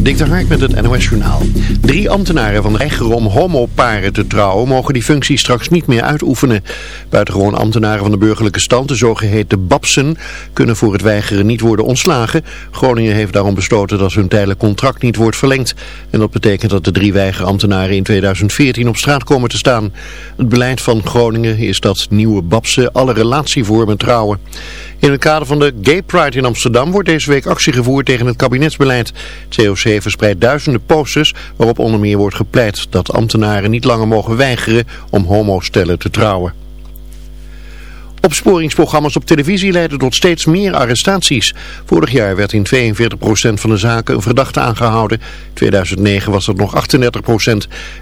Dik de Hark met het NOS Journaal. Drie ambtenaren van de weigeren om homoparen te trouwen mogen die functie straks niet meer uitoefenen. Buitengewoon ambtenaren van de burgerlijke stand, de zogeheten babsen, kunnen voor het weigeren niet worden ontslagen. Groningen heeft daarom besloten dat hun tijdelijk contract niet wordt verlengd. En dat betekent dat de drie weigerambtenaren in 2014 op straat komen te staan. Het beleid van Groningen is dat nieuwe babsen alle relatievormen trouwen. In het kader van de Gay Pride in Amsterdam wordt deze week actie gevoerd tegen het kabinetsbeleid. Het COC verspreidt duizenden posters waarop onder meer wordt gepleit dat ambtenaren niet langer mogen weigeren om homostellen te trouwen. Opsporingsprogramma's op televisie leiden tot steeds meer arrestaties. Vorig jaar werd in 42% van de zaken een verdachte aangehouden. In 2009 was dat nog 38%.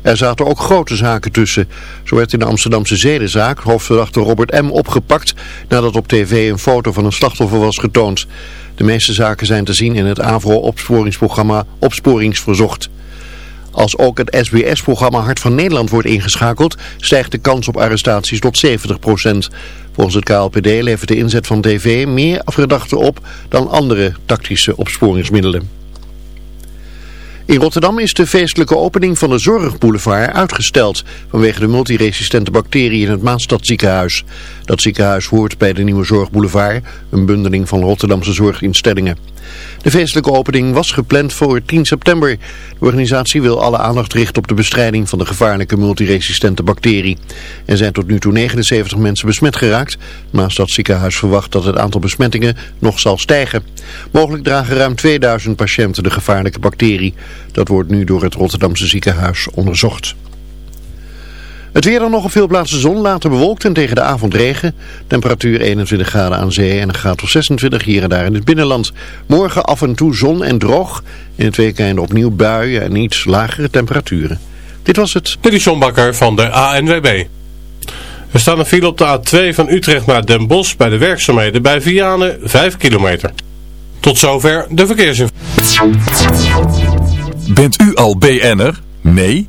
Er zaten ook grote zaken tussen. Zo werd in de Amsterdamse zedenzaak hoofdverdachte Robert M. opgepakt... nadat op tv een foto van een slachtoffer was getoond. De meeste zaken zijn te zien in het AVRO-opsporingsprogramma Opsporingsverzocht. Als ook het SBS-programma Hart van Nederland wordt ingeschakeld, stijgt de kans op arrestaties tot 70% Volgens het KLPD levert de inzet van tv meer verdachten op dan andere tactische opsporingsmiddelen. In Rotterdam is de feestelijke opening van de Zorgboulevard uitgesteld vanwege de multiresistente bacterie in het Maastadziekenhuis. Dat ziekenhuis hoort bij de nieuwe Zorgboulevard, een bundeling van Rotterdamse zorginstellingen. De feestelijke opening was gepland voor 10 september. De organisatie wil alle aandacht richten op de bestrijding van de gevaarlijke multiresistente bacterie. Er zijn tot nu toe 79 mensen besmet geraakt. Maastad ziekenhuis verwacht dat het aantal besmettingen nog zal stijgen. Mogelijk dragen ruim 2000 patiënten de gevaarlijke bacterie. Dat wordt nu door het Rotterdamse ziekenhuis onderzocht. Het weer dan nog op veel plaatsen zon, later bewolkt en tegen de avond regen. Temperatuur 21 graden aan zee en een graad of 26 hier en daar in het binnenland. Morgen af en toe zon en droog. In het weekend opnieuw buien en iets lagere temperaturen. Dit was het. Dit is John Bakker van de ANWB. Er staat een file op de A2 van Utrecht naar Den Bosch bij de werkzaamheden bij Vianen 5 kilometer. Tot zover de verkeersinformatie. Bent u al BN'er? Nee?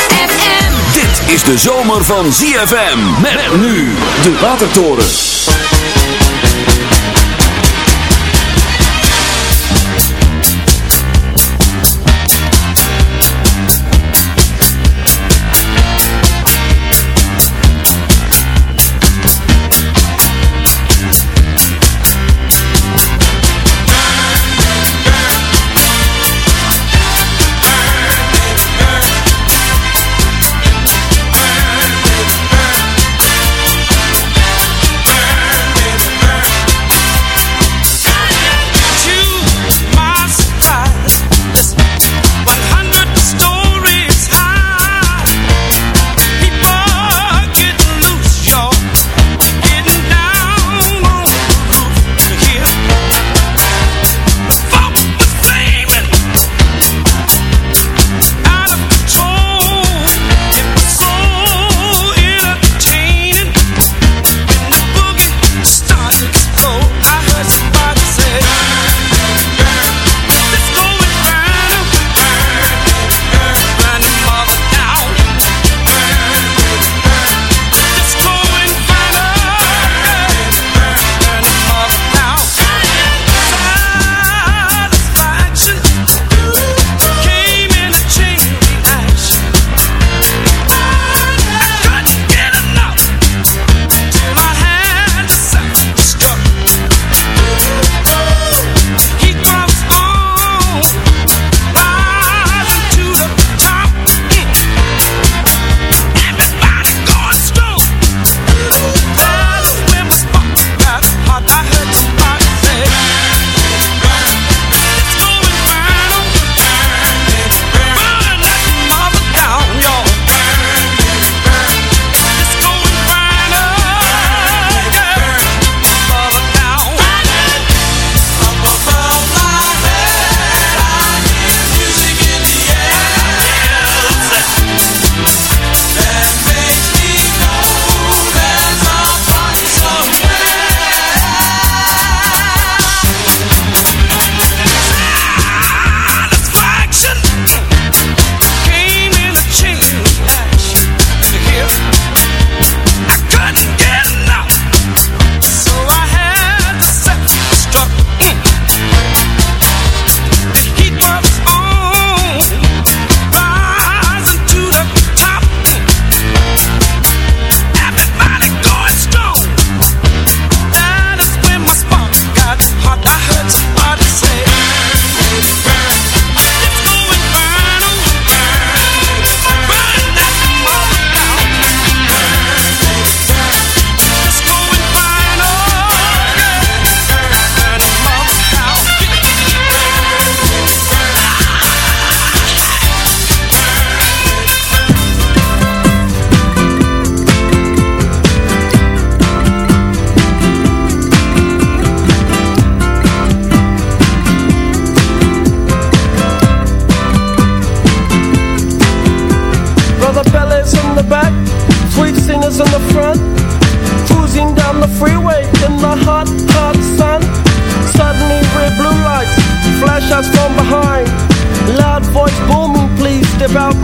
Is de zomer van ZFM. Met nu de Watertoren.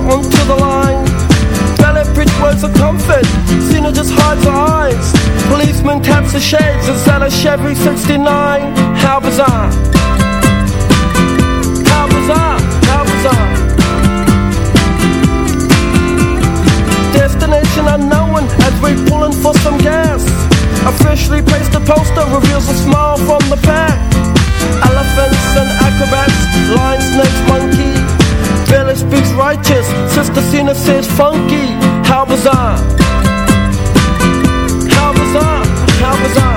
Out onto the line. Ballet bridge words of comfort, Cena just hides her eyes. Policeman taps the shades and sell a Chevy 69. How bizarre! How bizarre! How bizarre! Destination unknown as we're pulling for some gas. Officially placed a poster reveals a smile from the pack. Elephants and acrobats, lion, snakes, monkey village speaks righteous. Sister Cena says funky. How was I? How was I? How was I?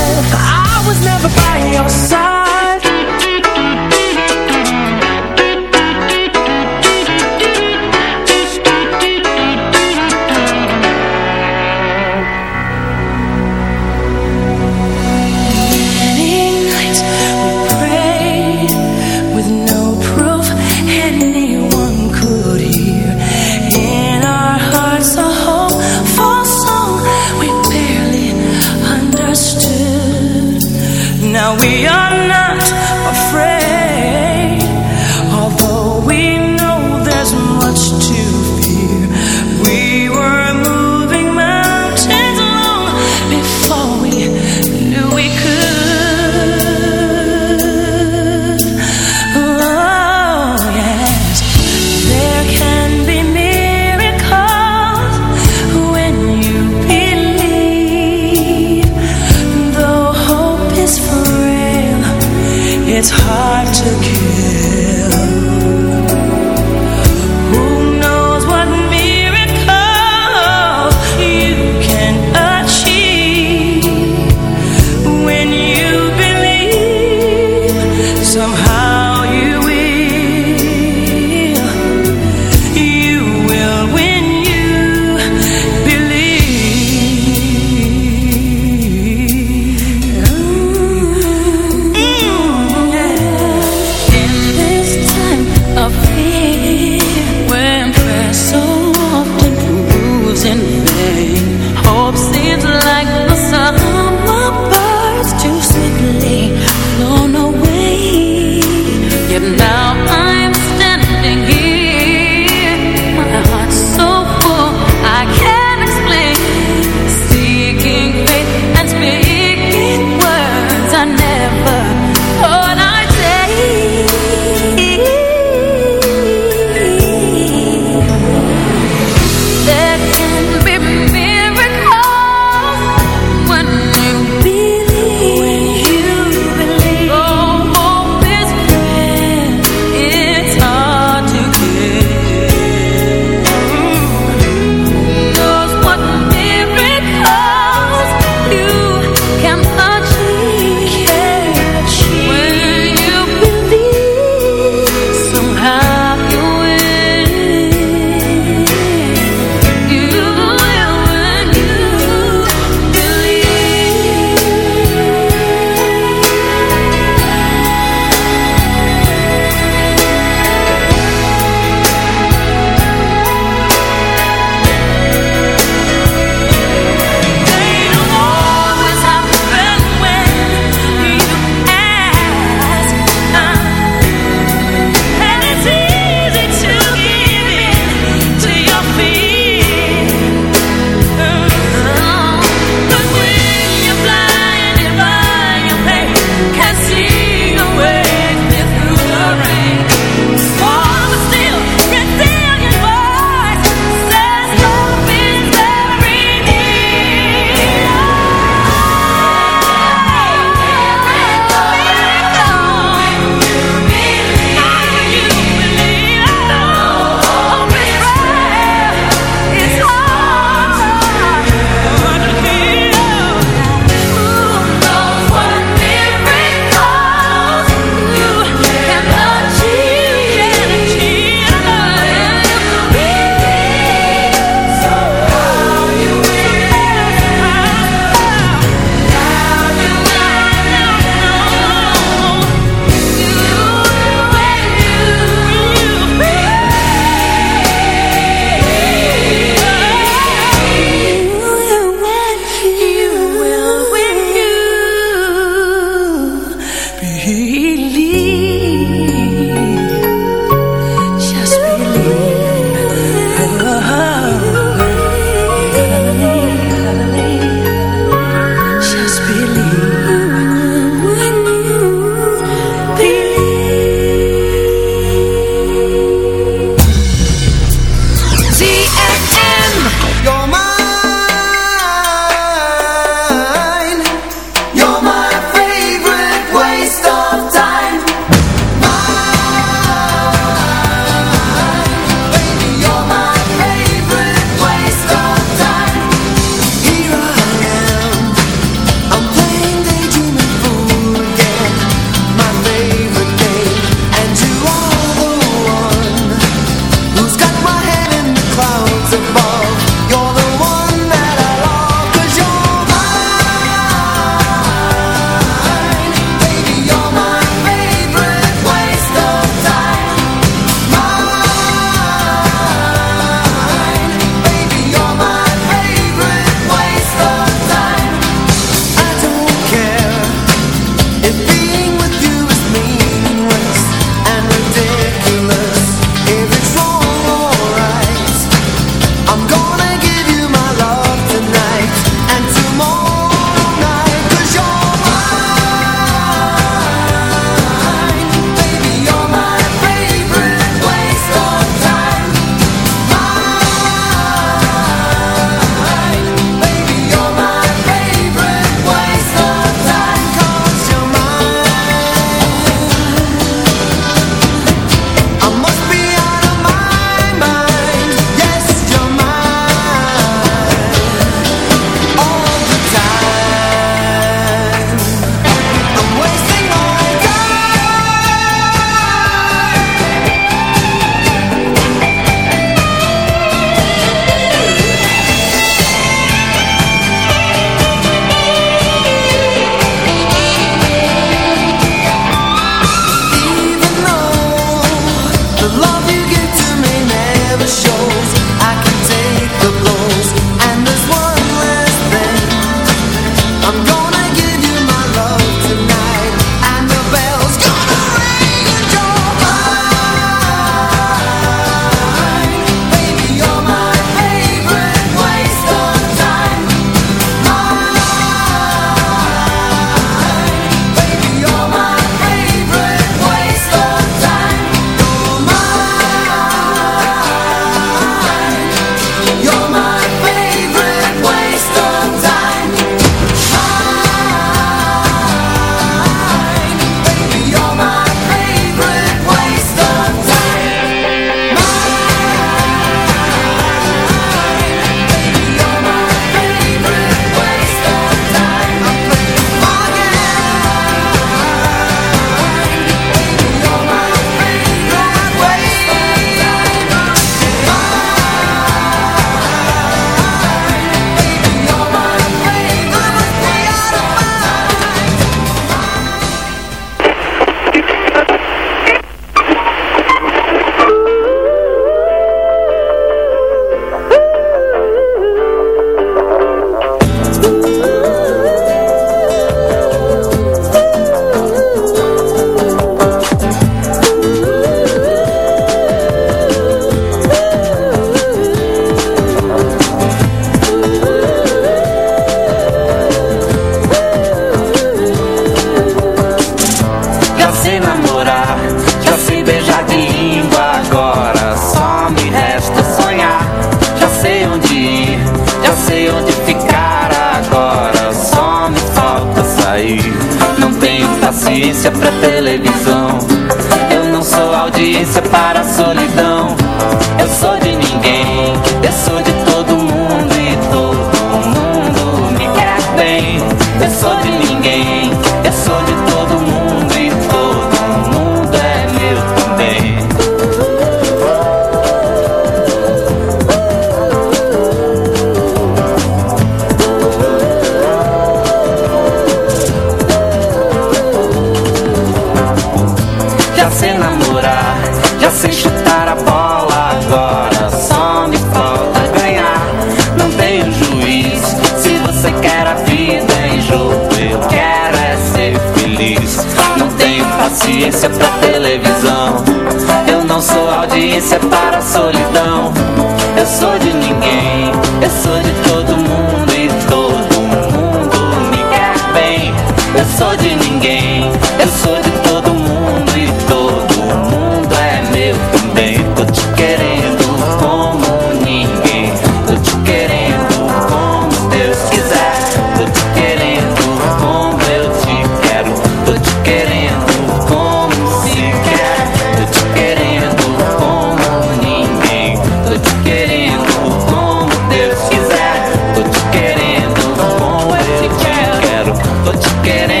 tô te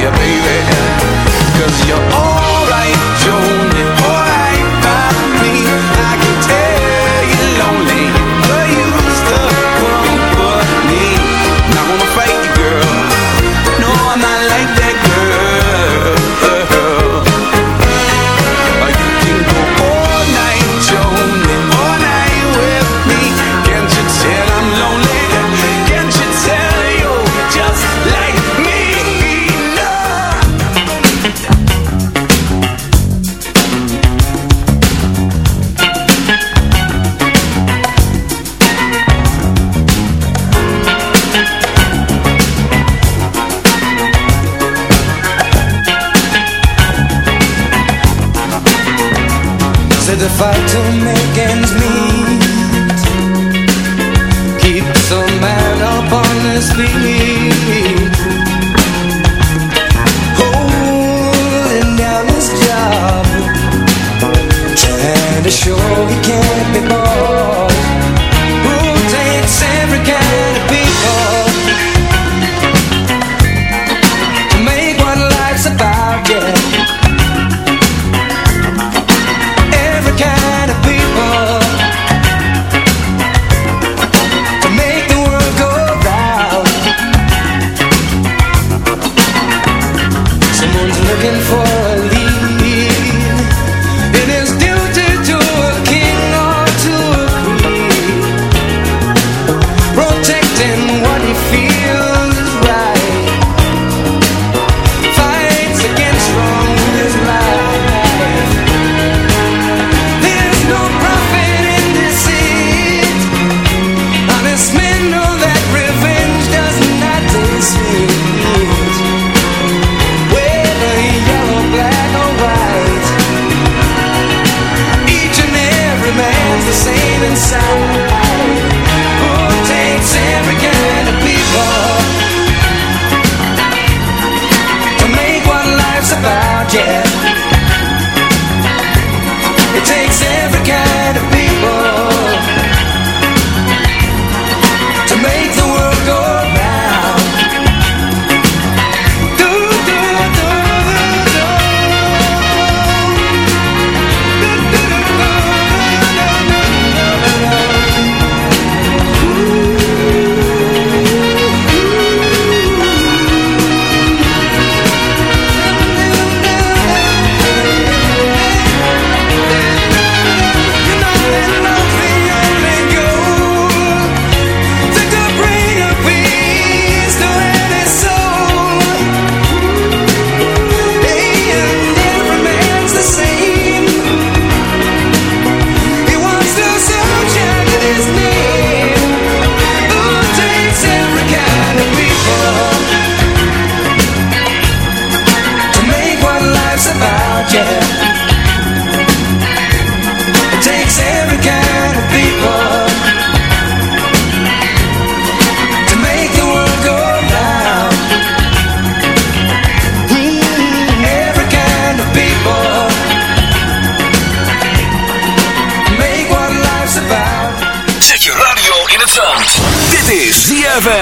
you, baby.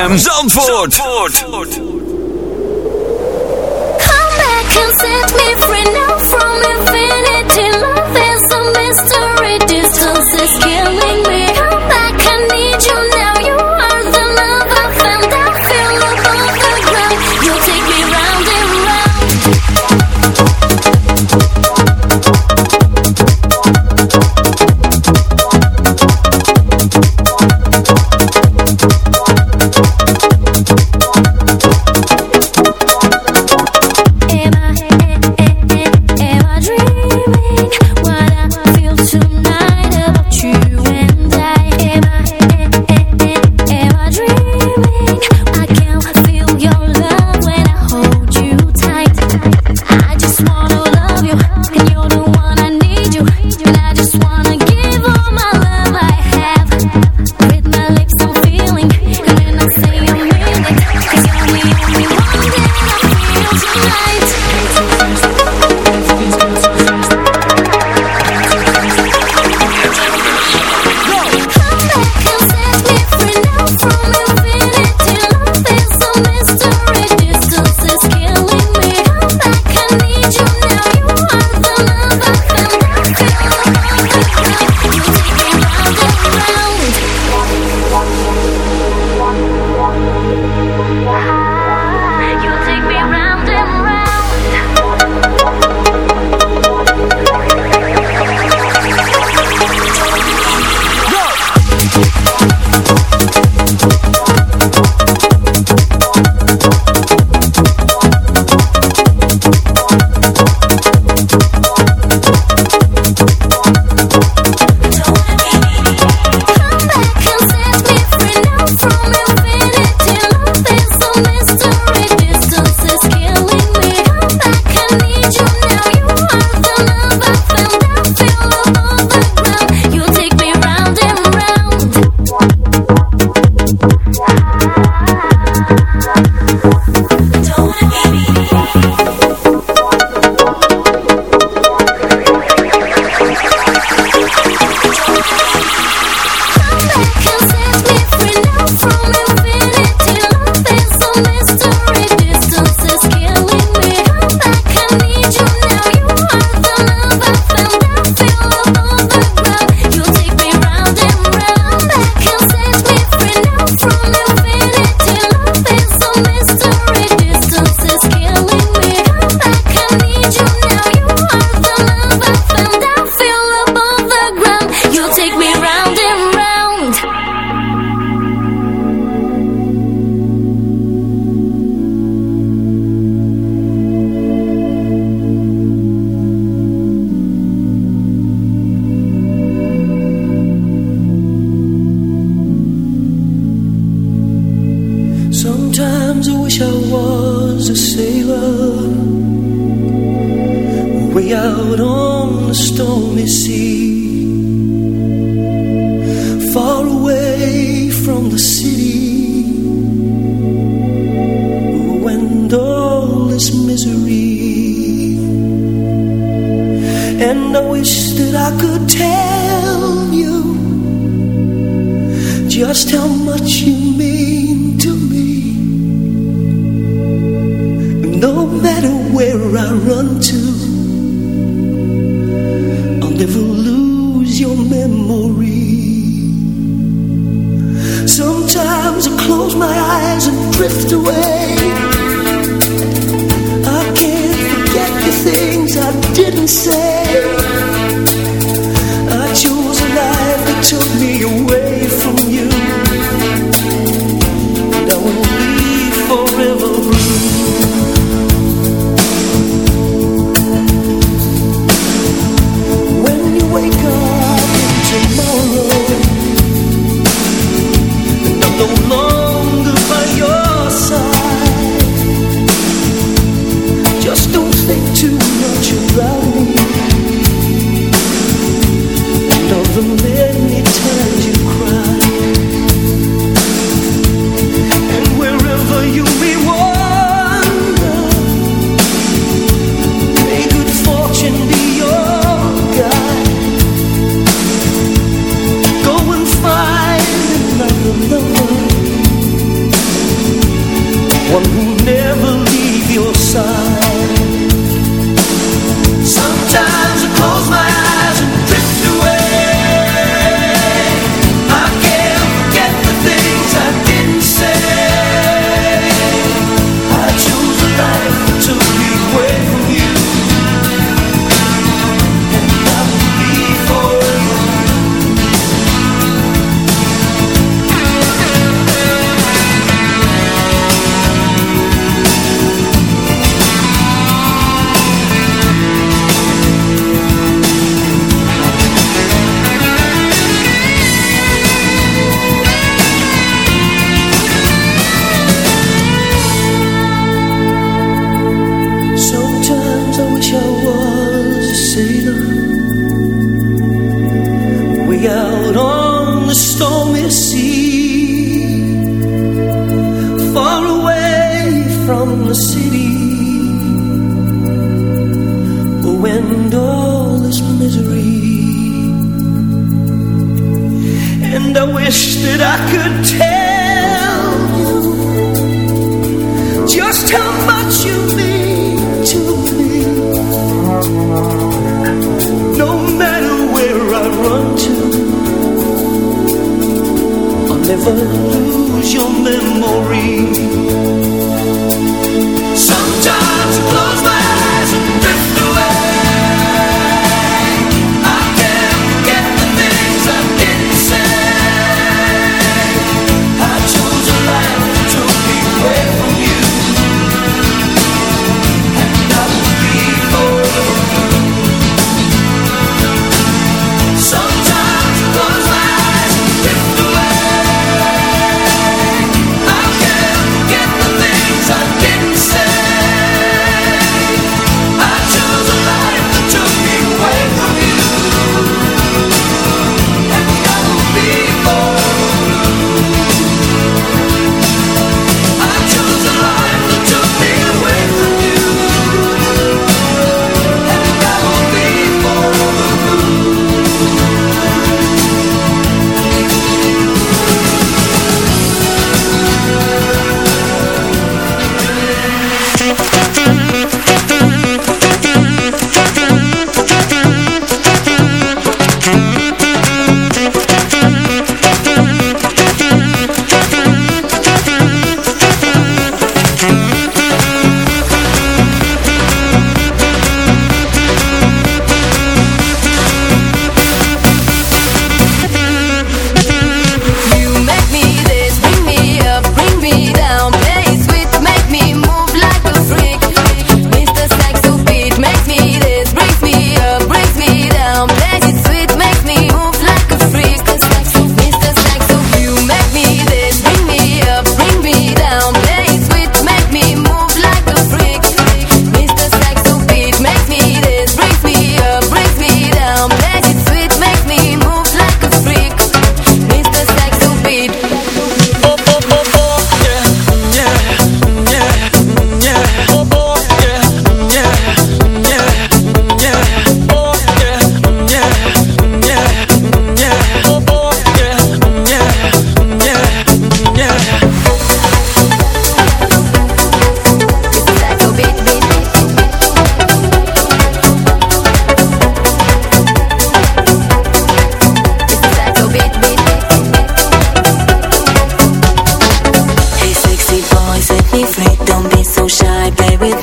ZFM Zandvoort. Sometimes I wish I was a sailor Way out on the stormy sea Far away from the city Who all this misery. And I wish that I could tell you Just how much you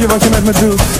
je wat je met me doet.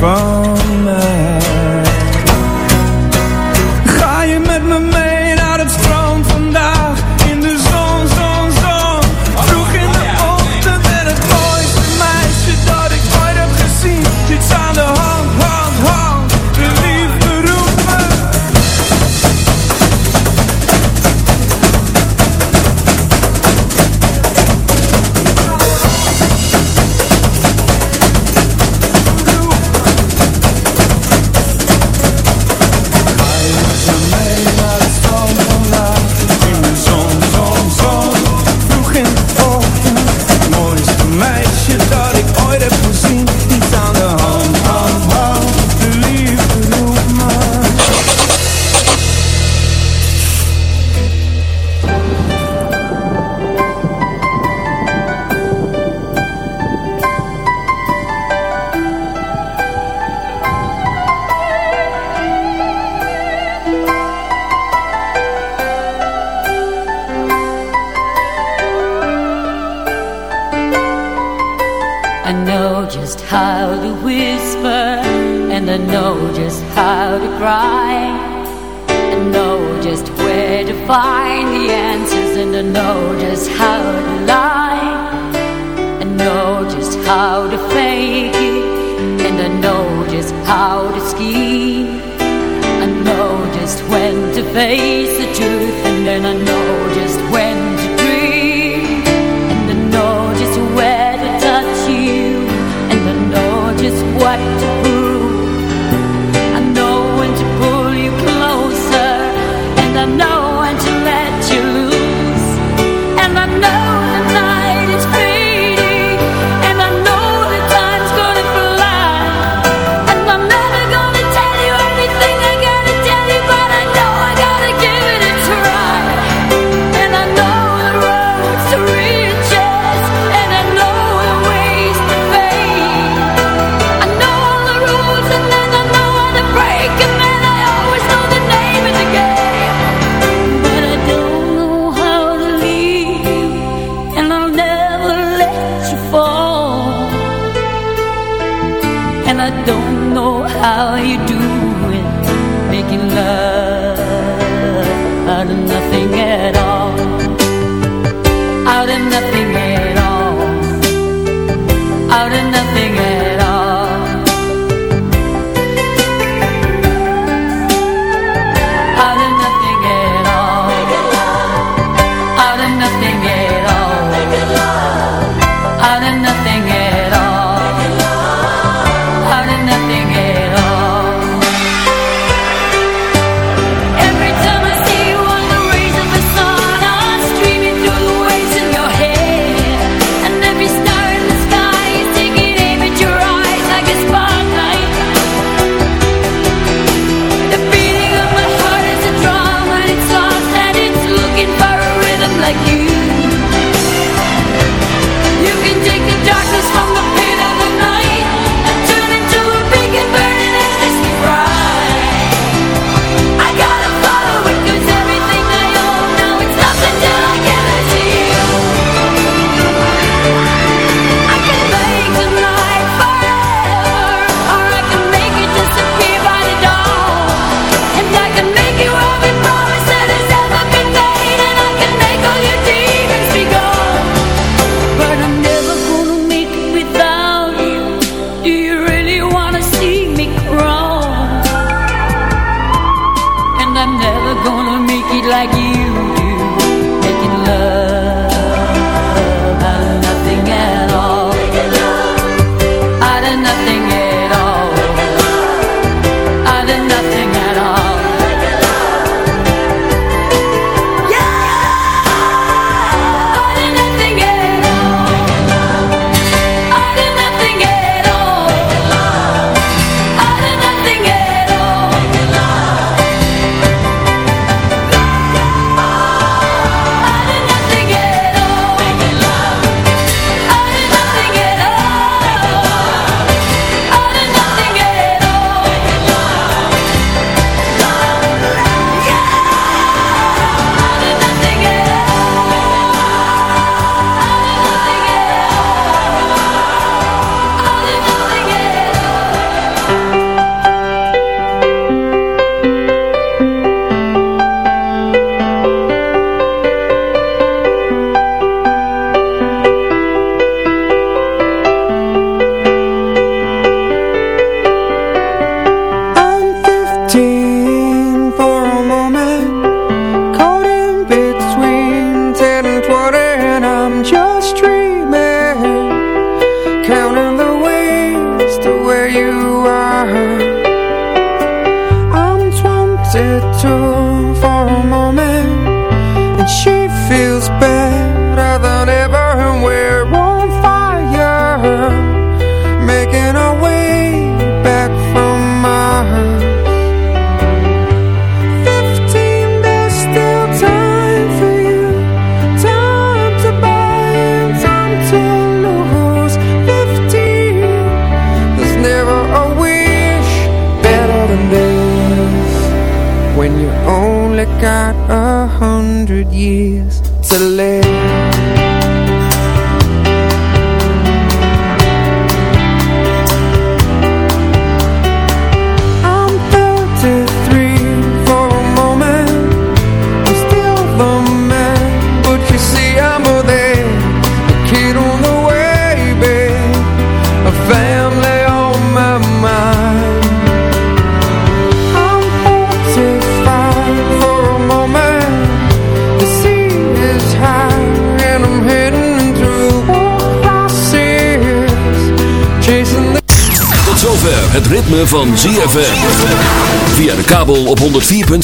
from know just how.